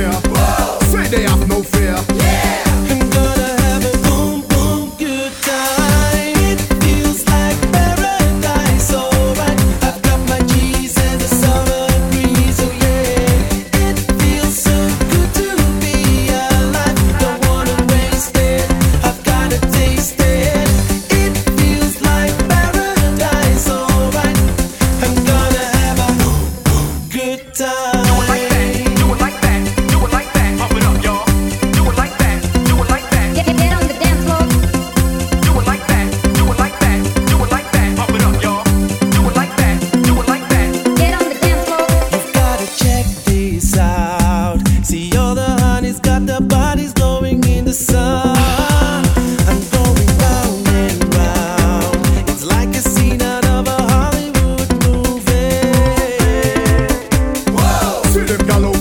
Say they have no fear. I'm gonna have a boom boom good time. It feels like paradise, alright. I've got my and the summer breeze, oh yeah. It feels so good to be alive. Don't wanna waste it. I've gotta taste it. It feels like paradise, alright. I'm gonna have a boom boom good time.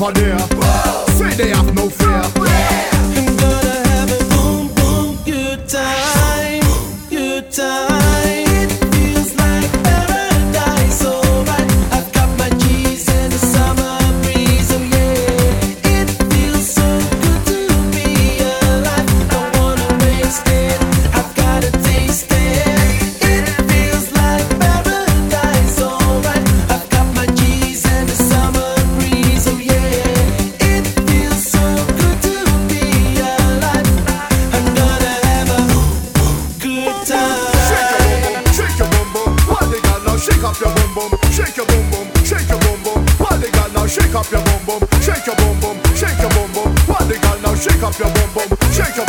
Over there. Say they have no fear. Bum bum, shake your bum bum, shake your bum bum. While the gal now shake up your bum bum, shake your bum bum, shake your bum bum. While the gal now shake up your bum bum, shake your